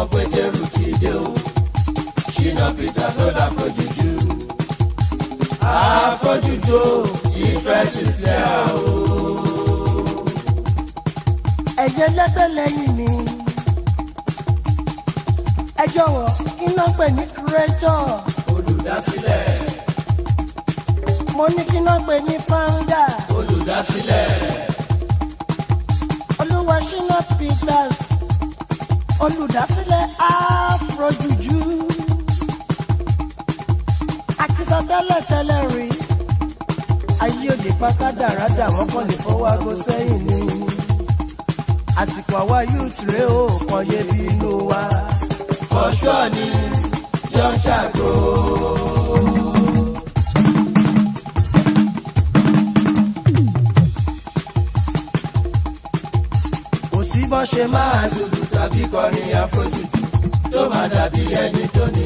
ọmọ pétérù ti dé o ṣínà peter tó láfọjújú àfọjújú ìfẹ́ sísẹ́ o. ẹ̀jẹ̀ lẹ́gbẹ́ lẹ́yìn mi ẹ jọ̀wọ́ kí n náà pè ní creator. olùdásílẹ̀. mo ní kí n náà pè ní founder. olùdásílẹ̀. olúwa ṣínà peters olùdásílẹ̀ afrojuju àti sọtẹ́lẹ̀ tẹ́lẹ̀ rí ayé òde pátá dáradà wọ́n kàn lè fọwọ́ aago sẹ́yìn ni àsìkò àwa youth rèé ò kàn yé bí inú wa. fọ́ṣọ́ ni yọ̀ọ́ ṣàgbọ́. bọ́n ṣe máa dùdù tàbí kọrin àfojúdi tó máa dàbí ẹni tó ní.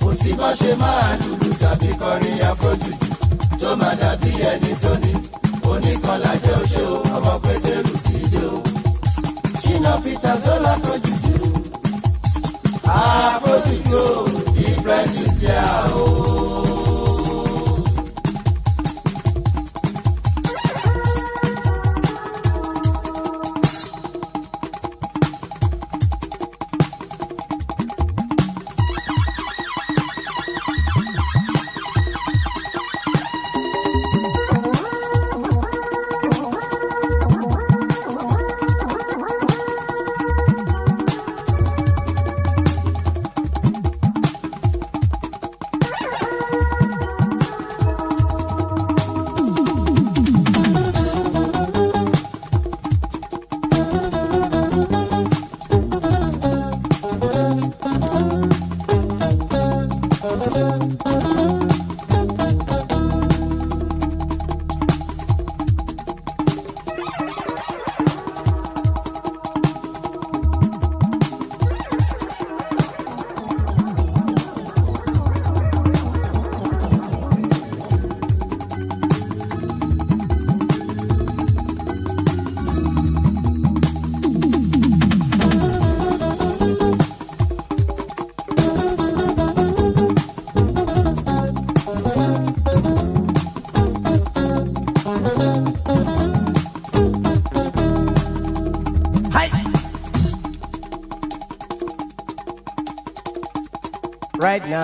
kò sí bá ṣe máa lùlù tàbí kọrin àfojúdi tó máa dàbí ẹni tó ní. oníkanlá jẹ́ ọmọ pétérù ti dé o. ṣínà peter zola fojúdi. àfojúdi.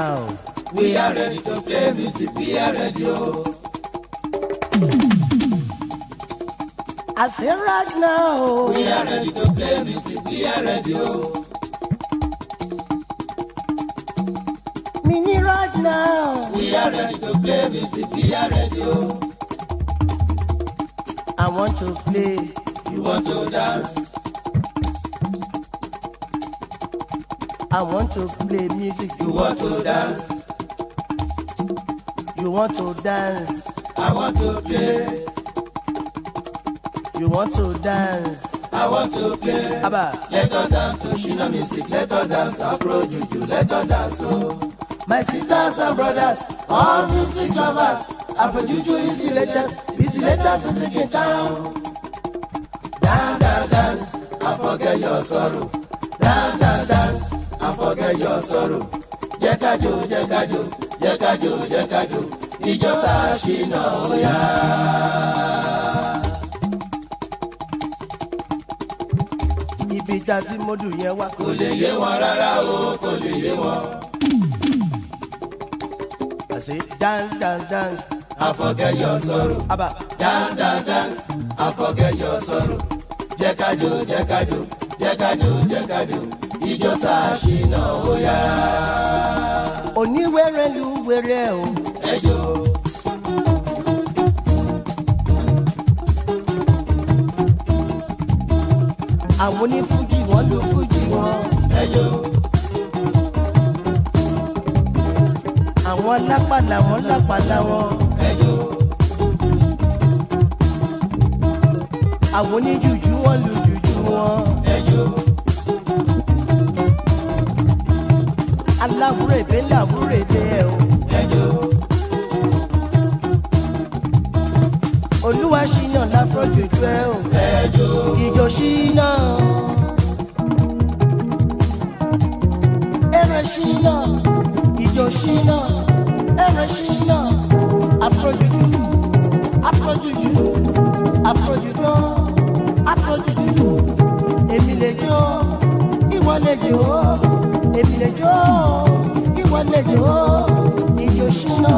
now. We are ready to play music, we are ready. Oh. I say right now. We are ready to play music, we are ready. Oh. Mini right now. We are ready to play music, we are ready. Oh. I want to play. You want to dance? I want to play music. You want to dance? You want to dance? I want to play. You want to dance? I want to play. Abba. Let us dance to Shina music. Let us dance to Afro Juju. Let us dance to. My sisters and brothers, all music lovers, Afro Juju is the latest, is the latest music in town. Dance, dance, dance, I forget your sorrow. Dance, dance, dance forget your sorrow. Jẹ́ ká jó jẹ́ ká jó jẹ́ ká jó jẹ́ ká jó ìjọ sàṣìnà òyà. Ibi ìjà tí mo dùn yẹn wá. Kò lè yé wọn rárá o, kò lè yé wọn. Àṣé dance dance dance. I forget your sorrow. Aba. Dance dance dance. I forget your sorrow. Jẹ́ ká jó jẹ́ ká jó jẹ́ ìjọ sàṣìnà ó yá. oníwèrè lu wèrè o. ẹ jọ. àwọn onífújì wọn ló fújì wọn. ẹ jọ. àwọn lápàlà wọn lápàlà wọn. ẹ jọ. àwọn oníjùjú wọn lu jùjú wọn. ẹ aláwúrèdè làwúrèdè ẹ o. olúwa ṣínà láfọ̀jòjò ẹ o. ìjọ ṣínà. ẹran ṣínà ìjọ ṣínà ẹran ṣínà àfọ̀jòjò àfọ̀jòjò àfọ̀jòjò àfọ̀jòjò èmi lè jó ìwọ lè jó èmi lè jó ìwọ lè jó ìjó ṣínà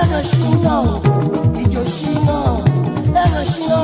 ẹ̀rọ ṣínà ìjó ṣínà ẹ̀rọ ṣínà.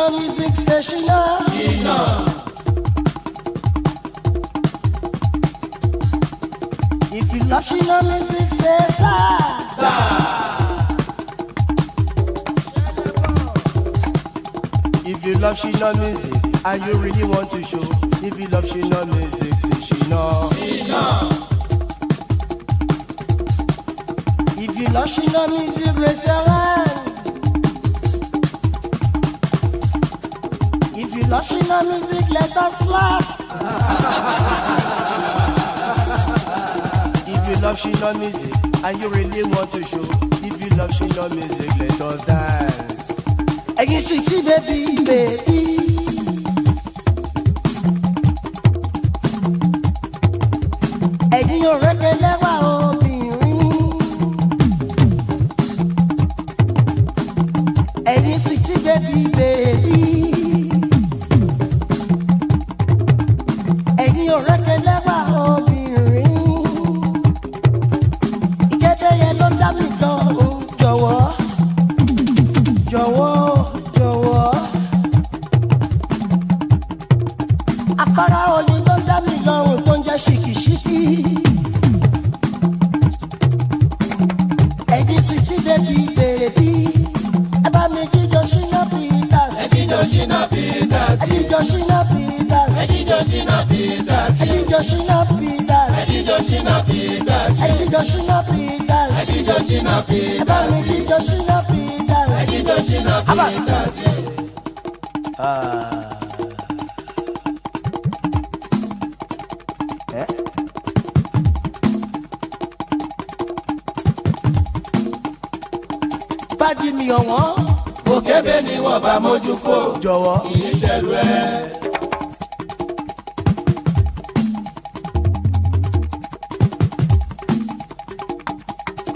Ṣínà music ṣe Ṣínà. Ṣínà. If you love Ṣínà music ṣe sá. Sá. If you love Ṣínà music and you really want to show, if you love Ṣínà music ṣe Ṣínà. Ṣínà. If you love Ṣínà music, bless your life. Latina music, let us laugh. if you love Shina music and you really want to show, if you love Shina music, let us dance. Again, sweetie, baby, baby. Ẹ̀yin ò rẹ́gbẹ́ lẹ́wà obìnrin. Ẹ̀yin sweetie, baby, baby.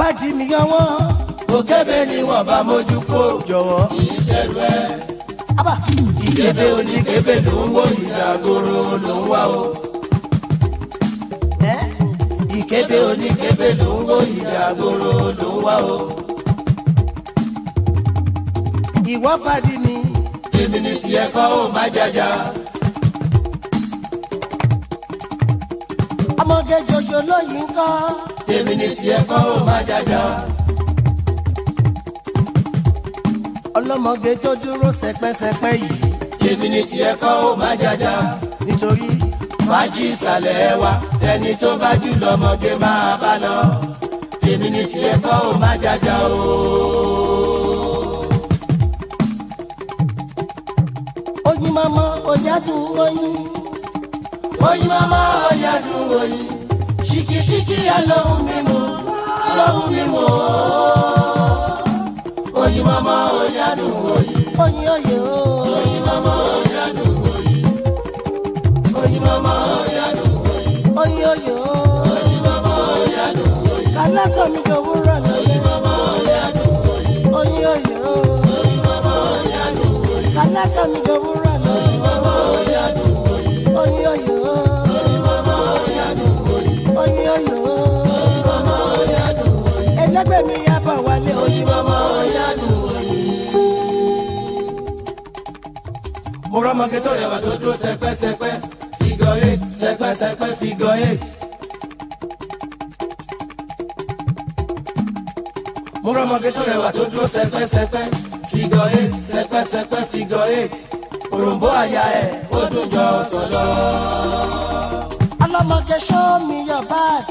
apáàdì nìyàn wọn. òkèbè ni wọn bá mójú kó. jọ̀wọ́ kì í ṣẹlú ẹ. ìkébé oníkébé ló ń wò ìdàgòrò ló ń wá o. ìkébé oníkébé ló ń wò ìdàgòrò ló ń wá o. ìwọ pàdé ni. èmi ni tiẹ̀ kọ́ ò má jàjà. ọmọge jòjò lóyìn kọ́ tèmi ní tiẹ̀ kọ́ ò má jàjà. ọlọ́mọge tó dúró sẹpẹsẹpẹ yìí. tèmi ní tiẹ̀ kọ́ ò má jàjà. nítorí fàájì ìsàlẹ̀ wa tẹni tó bá jù lọ́mọge máa bá lọ. tèmi ní tiẹ̀ kọ́ ò má jàjà ooo. oyin mama ọjà dùn oyin oyin mama ọjà dùn oyin ṣìkìṣìkì alóhùn mímu alóhùn mímu oyin mama oyadun oyin oyin oyin o oyin mama oyadun oyi. oyin mama oyadun oyin oyin oyin o oyin mama oyadun oyi. kálásán mi dòwúrọ̀ lọ. oyin mama oyadun oyi. oyin oyin o oyin mama oyadun oyi. kálásán mi dòwúrọ̀ lọ. oyin mama oyadun oyi. oyin oyin. ẹgbẹ́ mi yá bà wálé. oyin mama ọ̀yánú oyin. mo rọ́mọge tó rẹwà tó dúró sẹpẹ́sẹpẹ́ figure eight sẹpẹ́sẹpẹ́ figure eight. mo rọ́mọge tó rẹwà tó dúró sẹpẹ́sẹpẹ́ figure eight sẹpẹ́sẹpẹ́ figure eight. òròǹbó àyà ẹ̀ ó dùn jọ sọ̀dọ̀. ọlọ́mọge show me your back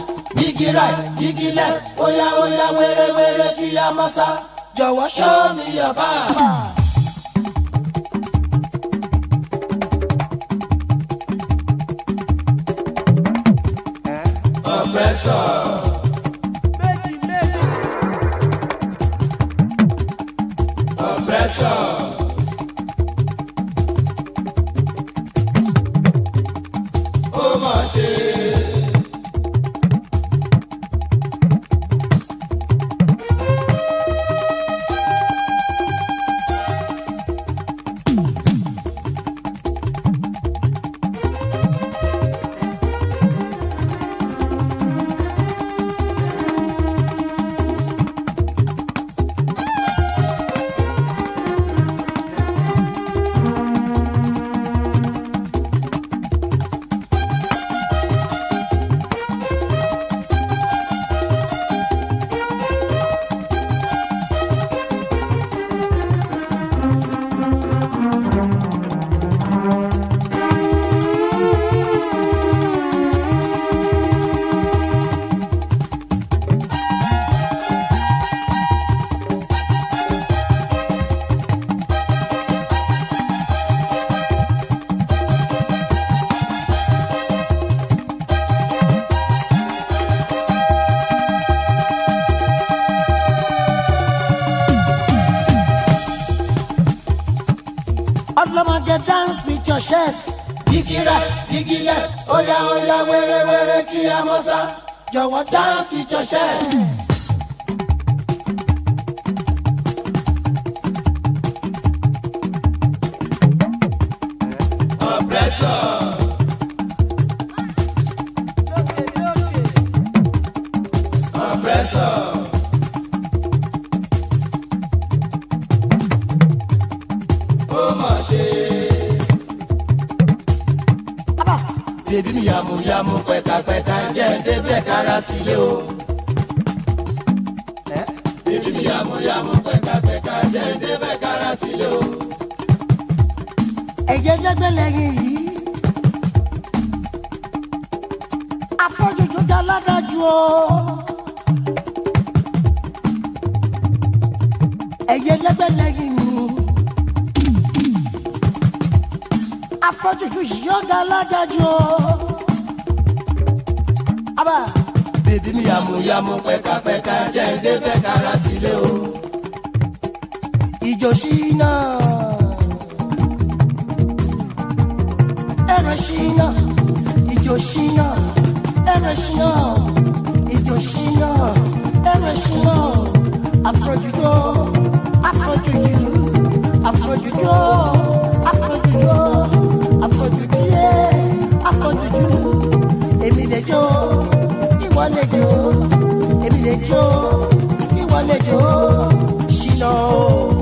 gigi right gigi left oya oya wéré wéré tí a máa sá show me your back. Compressor. Amọ̀sá jọ̀wọ́ dáńsì jọ̀ṣẹ́. Ibi yàmúyàmú pẹ̀kapẹ̀ka jẹ́ndé bẹ́ẹ̀ kára sílé o. Ẹ̀jẹ̀ jẹ́gbẹ́ lẹ́yìn yìí. Afọ́jú tó dá ládájú o. Ẹ̀jẹ̀ jẹ́gbẹ́ lẹ́yìn yìí. Afọ́jú tó ti bí mi yàmùyàmù pẹ́kápẹ́ká jẹ́ ń dé pẹ́kára sílé o. ìjọ ṣínà ẹ̀rọ ṣínà ìjọ ṣínà ẹ̀rọ ṣínà ìjọ ṣínà ẹ̀rọ ṣínà àfọ̀jùjọ àfọ̀jùjù àfọ̀jùjọ àfọ̀jùjọ àfọ̀jùjù yẹ àfọ̀jùjù èmi lè ìwọ lè jó èmi lè jó ìwọ lè jó ṣìnà o.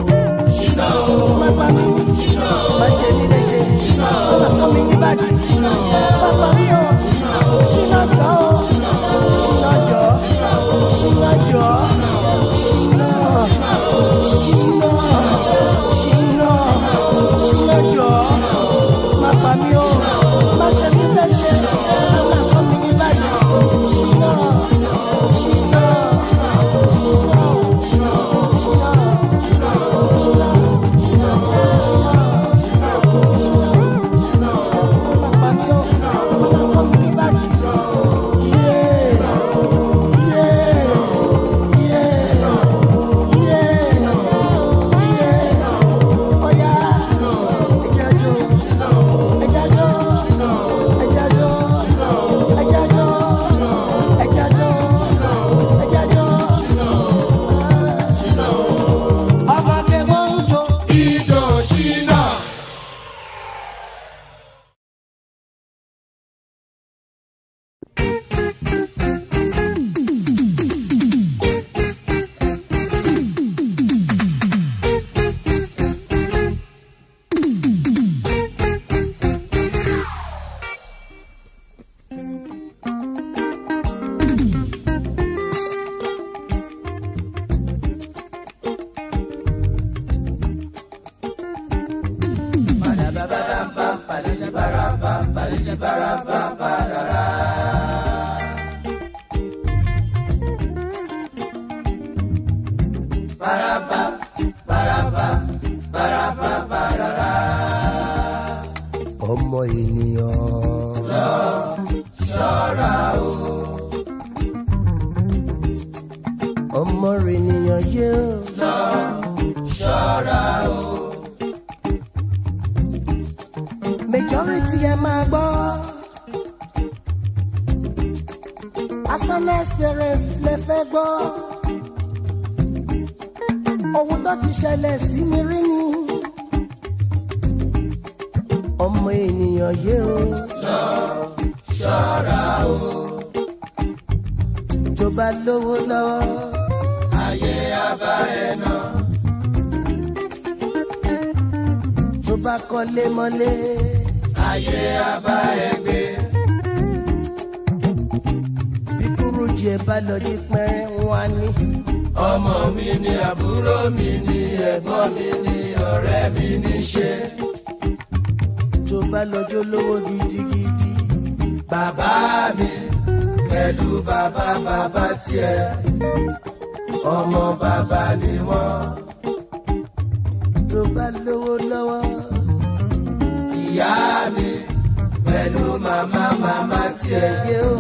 gbọ́ ohun tó ti ṣẹlẹ̀ sí mi rí ni ọmọ ènìyàn yé o. lọ ṣọ́ra o. tó bá lówó lọ́wọ́. ayé abá ẹ tó bá kọ́lé mọ́lé. ayé abá ẹ bí kúrú jẹ bá lọ jí pẹ́rẹ́ wa ni. ọmọ mi ni àbúrò mi ni ẹ̀gbọ́n mi ni ọ̀rẹ́ mi ní ṣe. tó bá lọ́jọ́ lówó gidigidi. bàbá mi pẹ̀lú bàbá bàbá tiẹ̀ ọmọ bàbá ni wọ́n. tó bá lówó lọ́wọ́. ìyá mi pẹ̀lú màmá màmá tiẹ̀.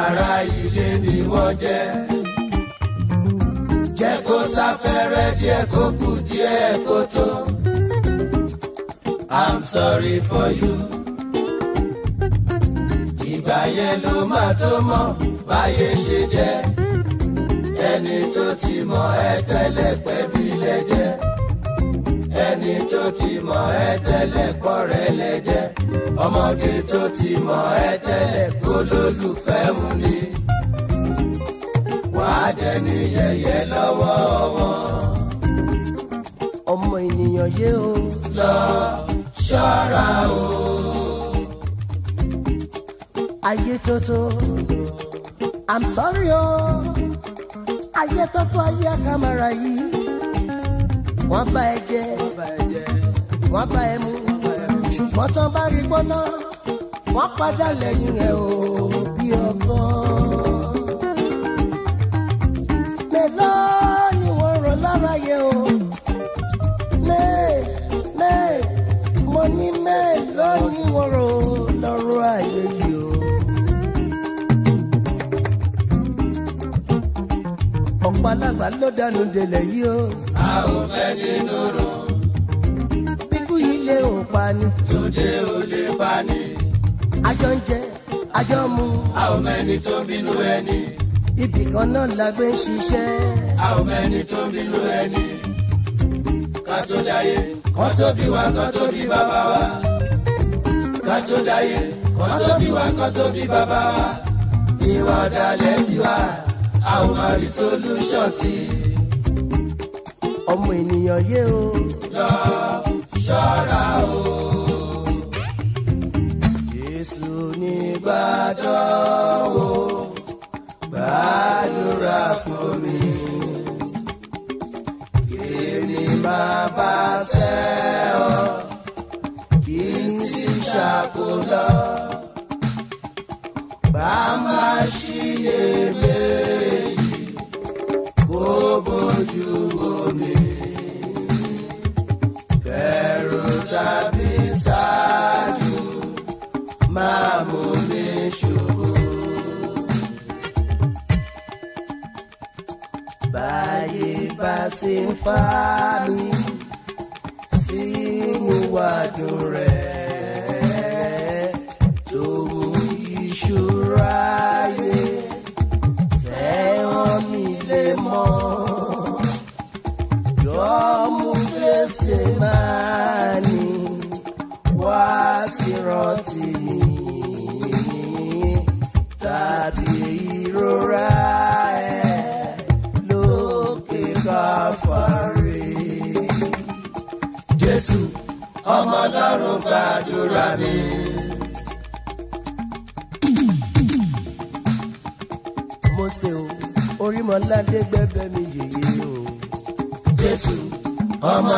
ara ilé ni wọ́n jẹ́ sáfẹ́rẹ́ díẹ̀ kó kù díẹ̀ kó tó. I'm sorry for you. Ìgbà yẹn ló máa tó mọ̀ báyé ṣe jẹ́. Ẹni tó ti mọ ẹ tẹ́lẹ̀ pẹ́bí lẹ́jẹ̀. Ẹni tó ti mọ ẹ tẹ́lẹ̀ pọ̀rẹ́ lẹ́jẹ̀. Ọmọge tó ti mọ ẹ kó lólùfẹ́ òun àdẹni yẹ̀yẹ́ lọ́wọ́ wọn. ọmọ ènìyàn yé o. lọ ṣọ́ra o. ayé tótó i'm sorry o ayé tótó ayé àkàmàrà yìí wọ́n bá ẹ jẹ wọ́n bá ẹ mú ṣùgbọ́n tán bá rí gbọ́ná wọ́n padà lẹ́yìn ẹ o. iná ni wọ́n rọ̀ lára yẹ o. Mẹ́ẹ̀ mẹ́ẹ̀ mo ní mẹ́ẹ̀ lọ́ọ̀ ni wọ́n rọ̀ lọ́rọ̀ ayé yìí o. Ọ̀pọ̀ fẹ́ nínú rò. Bíkú yìí lé ò pa ni. Túndé ò lè pa ni. Àjọ ń jẹ, àjọ mu. A mẹ́ni tó bínú ẹni ibì kan náà la gbé ń ṣiṣẹ́. a ò mẹ́ni tó ń bínú ẹni ká tó dáyé kán tó bí wa kán tó bí bàbá wa ká tó dáyé kán tó bí wa kán tó bí bàbá wa ìwà ọ̀dàlẹ̀ tiwa a ò máa rí solution sí i ọmọ ènìyàn yé o. lọ ṣọ́ra o. Jésù nígbàdàn o gbàdúrà fún mi èmi máa bá ṣẹ́ ọ kí n sì ṣàkólọ́ bá má Bye.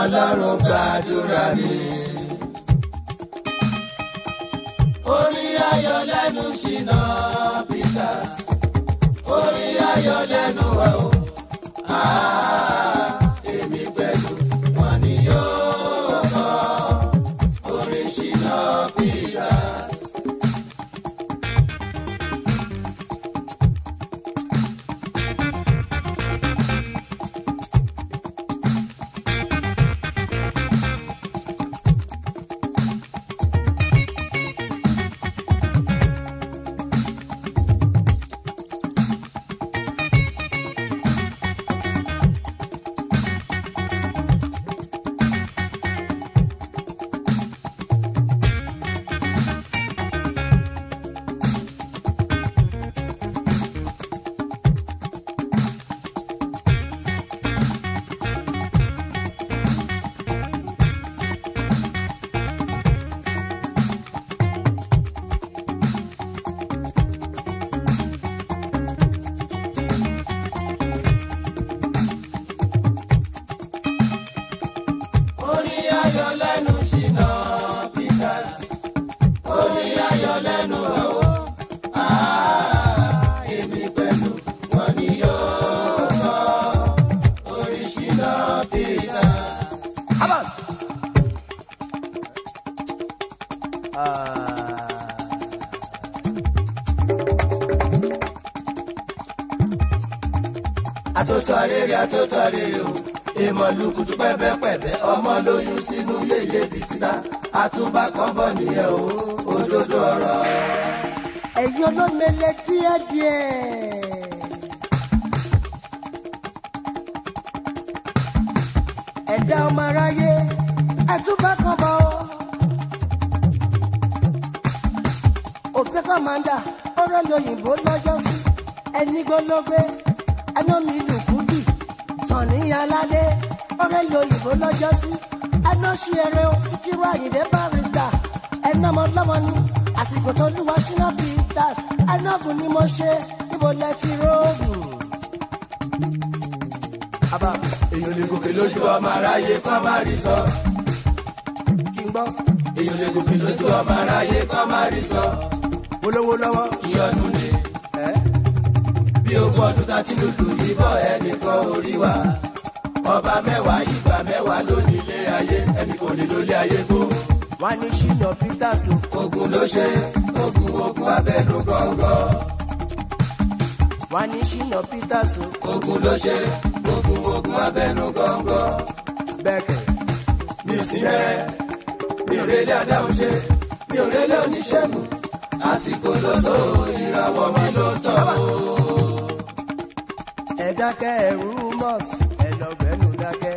ọlọ́run gbàdúrà mi. orin ayọ̀ lẹ́nu ṣìnà Peters orin ayọ̀ lẹ́nu ẹ̀ Ah. díẹ̀. ẹ̀dá ọmọ aráyé ẹ̀túnbá kan bọ̀ ọ́. òfin kọ́mándà ọ̀rọ̀ lóyìnbó lọ́jọ́ sí ẹni gbólógbé ẹnu mi lùkúdì sọ̀ní aládé ọ̀rọ̀ lóyìnbó lọ́jọ́ sí ẹnu ṣe eré Síkírù Àyìndé barista ẹnu ọmọ ọlọ́mọ ní àsìkò tó lù wá ṣínà bíi sisters anágùn ni mo ṣe níbo lẹ ti róògùn. àbá èèyàn lè gòkè lójú ọmọ aráyé kọ́ má rí sọ. kí n gbọ́. èèyàn lè gòkè lójú ọmọ aráyé kọ́ má rí sọ. olówó lọ́wọ́. ìyọ̀dún ni. bí ogún ọdún tá a ti lùlù yìí bọ́ ẹnìkan orí wa ọba mẹ́wàá ìgbà mẹ́wàá lónìí ilé ayé ẹnì kò lè lólé ayé gbó. wọ́n ní ṣìnà Peters o. ogun ló ṣe é ológun ogun abẹnú gọ́ngọ́. wà ní ṣínà peters o. ogun ló ṣe ogun ogun abẹnú gọ́ngọ́. bẹ́ẹ̀kẹ̀. mi ò sí rẹ́rẹ́ mi ò rẹ́lẹ́ adáhùn ṣe mi ò rẹ́lẹ́ oníṣègùn àsìkò ló tó ìràwọ̀ mi ló tọ́ o. ẹ dákẹ́ ẹ̀rú mọ́s ẹ lọ gbẹ́nu dákẹ́.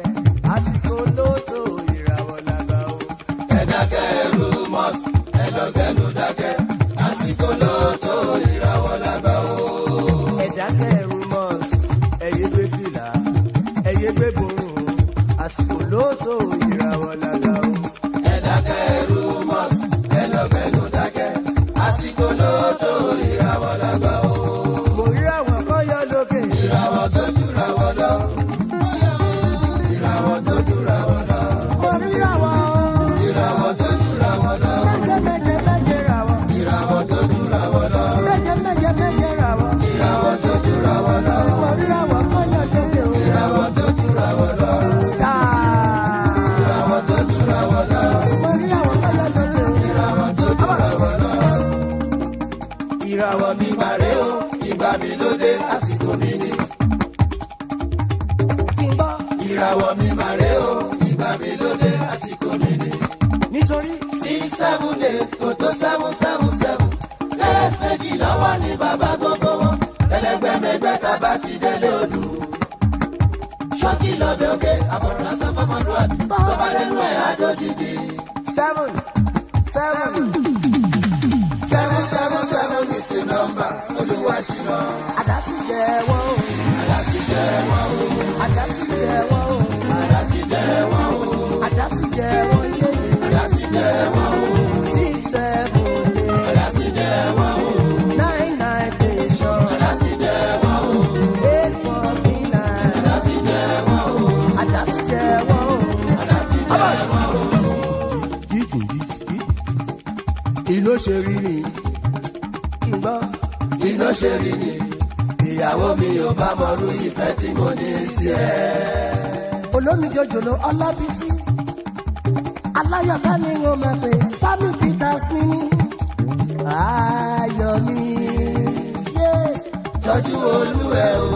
bàbá gbogbo wọn ẹlẹgbẹmẹgbẹ tábà ti délé odò. ṣọ́ọ̀kì lọ́bẹ̀ òkè àbọ̀rọ̀ lásán fọmọdúnwàbí tó bá lẹ́nu ẹ̀ àdójìdì. seven seven seven seven seven is a number olúwa ṣìnà. àdásí jẹ́ wọ́n o. àdásí jẹ́ wọ́n o. àdásí jẹ́ wọ́n o. àdásí jẹ́ wọ́n o. àdásí jẹ́ wọ́n o. ṣe rí ni kí n gbọ́. bí ló ṣe rí ni ìyàwó mi ò bá mọ̀rú ìfẹ́ tí mo ní sí ẹ. olómijọ jòló ọlábísí aláyọ̀ká ni wọ́n máa pè sami peters nínú ayọ̀ mi. tọ́jú olú ẹ̀ o.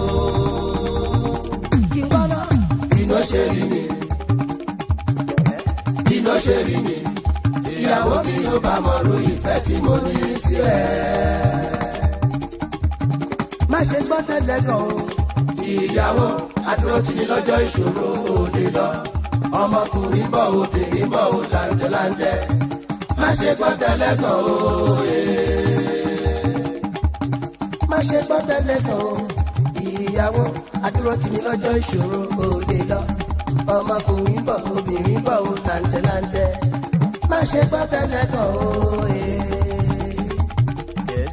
kí n gbọ́ náà. bí ṣe rí ni. bí ṣe rí ni ìyàwó mi ò bá mọ̀ ru ìfẹ́ tí mo ní sí ẹ. má ṣe gbọ́ tẹ́lẹ̀ kan o. ìyàwó adúró ti ní lọ́jọ́ ìṣòro òde lọ ọmọkùnrin bọ̀ obìnrin bọ̀ ò làǹtẹ̀ làǹtẹ̀ má ṣe gbọ́ tẹ́lẹ̀ kan o. E. má ṣe gbọ́ tẹ́lẹ̀ kan o. ìyàwó adúró ti ní lọ́jọ́ ìṣòro òde lọ ọmọkùnrin bọ̀ obìnrin bọ̀ ò làǹtẹ̀ làǹtẹ̀ ṣe gbọ́ tẹ́lẹ̀ tọ̀ òye. Eh.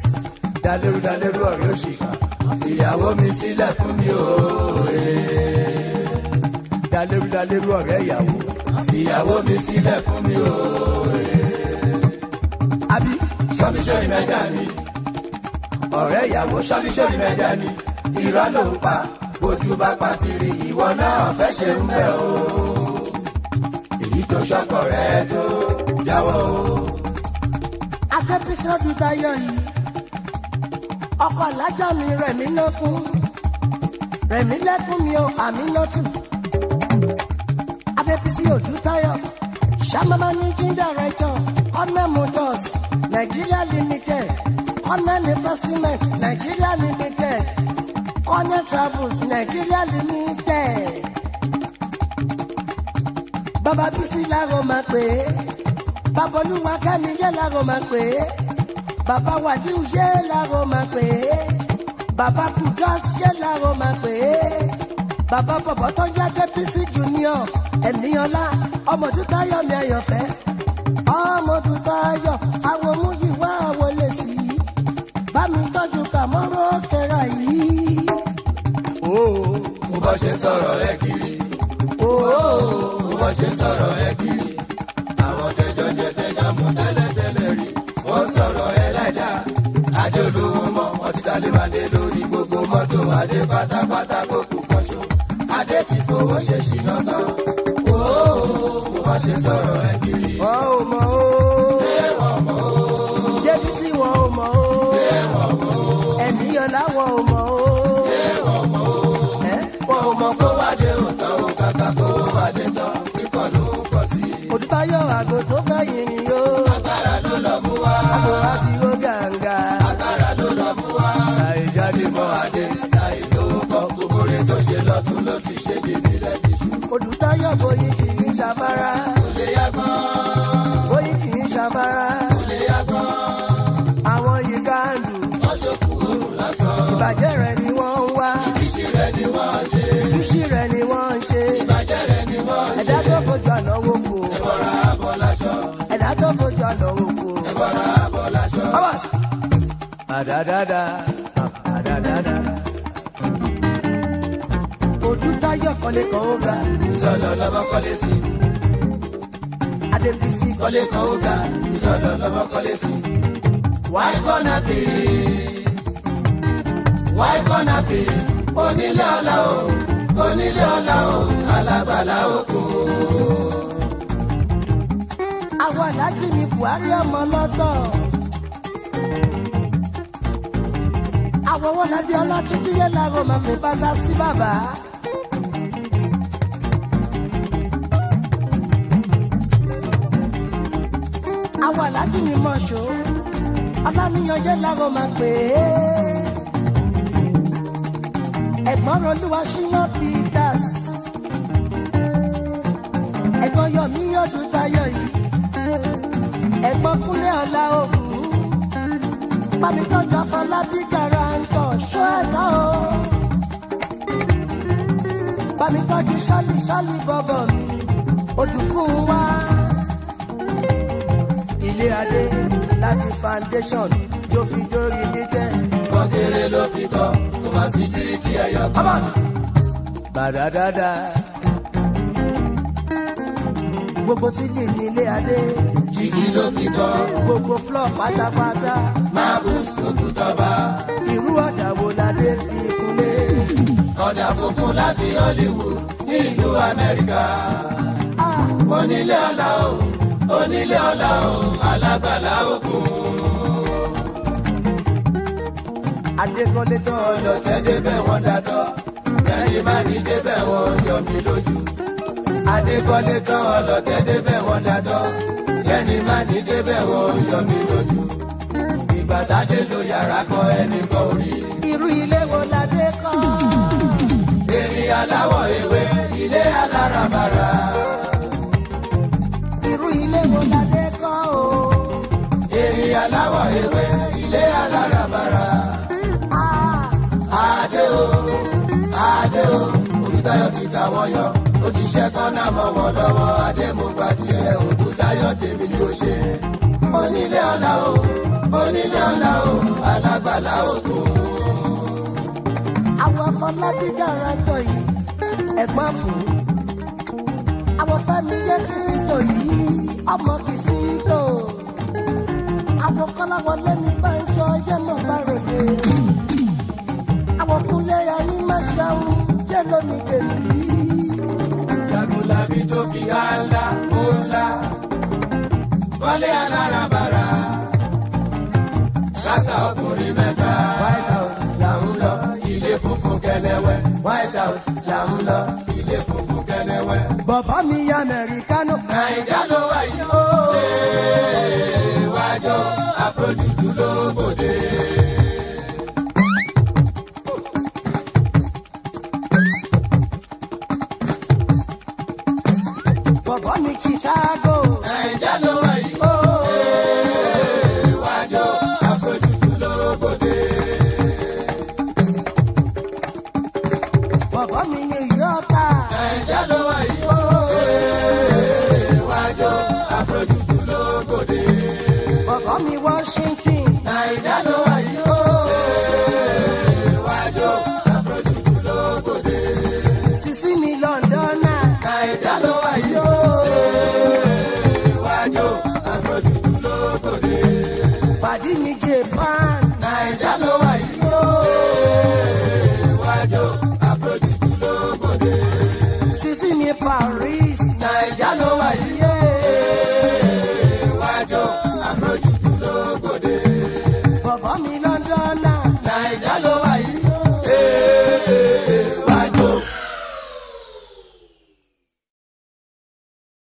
dalérú dalérú ọ̀rẹ́ òṣìkà ìyàwó mi sílẹ̀ fún mi òye. Eh. dalérú dalérú ọ̀rẹ́ ìyàwó ìyàwó mi sílẹ̀ fún mi òye. Eh. àbí sọ́mísọ́rí mẹ́jà ni ọ̀rẹ́ ìyàwó sọ́mísọ́rí mẹ́jà ni irọ́ ló ń pa ojú bá pàtìrì ìwọ náà fẹ́ ṣe ń bẹ̀ o èyí tó ṣọkọ rẹ tó jáwọ́ o. akẹ́písọ́dù dayọ̀ yìí ọkọ̀ alájà mi rẹ̀mí lẹ́kún rẹ̀mí lẹ́kún mi ò àmì lọ́tù abẹ́písí òdú táyọ̀ sàmámáníjì director ọ̀nà motors nigeria limited ọ̀nà investment nigeria limited ọ̀nà travels nigeria limited bàbá bísí làwọn máa pè é bàbá olúwa kẹ́mi yẹ́ làrò máa pè Baba bàbá wàdíù yẹ́ làrò máa pè é bàbá kudus yẹ́ làrò máa pè é bàbá bọ̀bọ̀ tọ́jú adébísí junior ẹ̀mí ọlá ọmọdútayọ̀ mi ayọ̀fẹ́ ọmọdútayọ̀ àwọn omúyíwá wọlé sí i bá tọ́jú kàmọ́rọ́ kẹra yìí. mo bá ṣe sọ̀rọ̀ ẹ kiri. mo bá ṣe sọ̀rọ̀ ẹ kiri. adéolówó mọ́ wọ́n ti dalẹ̀ adé lórí gbogbo mọ́tò adé pátápátá gbogbo pọ̀ṣọ. adé ti fowó ṣe ṣìnà tán. ó ó ó bó ṣe sọ̀rọ̀ ẹ̀ kiri. wọ́n ò mọ̀ ó. àdàdàdà àdàdàdà. Odútayọ̀ kọ́lé kan ó ga. Ìsọ̀lọ̀ lọ́wọ́ kọ́lé sí. Adébísí kọ́lé kan ó ga. Ìsọ̀lọ̀ lọ́wọ́ kọ́lé sí. Why gonna be? Why gonna be? Onílé ọlá o, onílé ọlá o, alágbàlá oko. Àwọn alájí ni Buhari ọmọ lọ́tọ̀. àwọwọ́ nàbí ọlá títí yé làwọn màmí bàtà sí bàbá. àwọn aláàjì ni mo ṣó ọlánìyànjẹ làwọn máa pè é. ẹ̀gbọ́n rọlúwa ṣíwọ́ peters ẹ̀gbọ́n yọmí ọdún tayọ yìí ẹ̀gbọ́n kúnlẹ̀ ọ̀la òkú pàmí tọ́jú afọlábí kàrá ṣẹ́ta o. Bámi tọ́jú ṣálí ṣálí bọ̀bọ̀ mi, ojú fún wa. Ilé adé láti foundation tó fi dórí títẹ̀. Kọ́kéré ló fi kọ́, kò má sí fíríkì ẹ̀yọ́ Bàdàdàdà. Gbogbo sílì ní ilé adé. Jìgì ló fi kọ́. Gbogbo flọ̀ pátápátá. Máa bù sókùtọ̀ bá. ọ̀dà funfun láti Hollywood ní ìlú Amẹ́ríkà. onílé ọlá o onílé ọlá o alágbàlá òkun. adékọ́lé tó ọlọ́tẹ̀ débẹ̀ wọ́n dàtọ́ ẹ̀yìn má ní débẹ̀ wọ́n yọ mí lójú. adékọ́lé tó ọlọ́tẹ̀ débẹ̀ wọ́n dàtọ́ ẹ̀yìn má ní débẹ̀ wọ́n yọ mí lójú. ìgbà tá lo yàrá kan ẹnì kan ò irú ilé wo la dé aláwọ̀ ewé ilé aláràbarà. irú ilé wo la dé kọ́ o. èrè aláwọ̀ ewé ilé aláràbarà. Ah. adé o adé o Ògúntáyọ̀ ti ta wọ́n yọ ó ti ṣẹ́ tán náà mọ́ wọn lọ́wọ́ adé mo gba tiẹ̀ Ògúntáyọ̀ tèmi ni ó ṣe. onílé ọ̀la o onílé ọ̀la o alágbàlá ògùn àwọn afọlábí gàràǹtọ̀ yìí ẹ̀gbọ́n fún un àwọn fẹ́mi jẹ́ kìsìtò yìí ọmọ kìsìtò àwọn kọ́láwọlé ní báńjọ yẹ́mọ̀ bá ròde àwọn kúnlé ayé má ṣàwọn jẹ́ lónìí kèlì. jagunlabi tó fi hàn ńlá ó ńlá wọlé alára bàrà. kẹnẹwẹ white house là ń lọ ilé funfun kẹnẹwẹ. bàbá mi yà mẹ́ríkánò. nàìjà ló wà yìí ó wájọ àfojúdú ló bòde. bàbá mi chicago.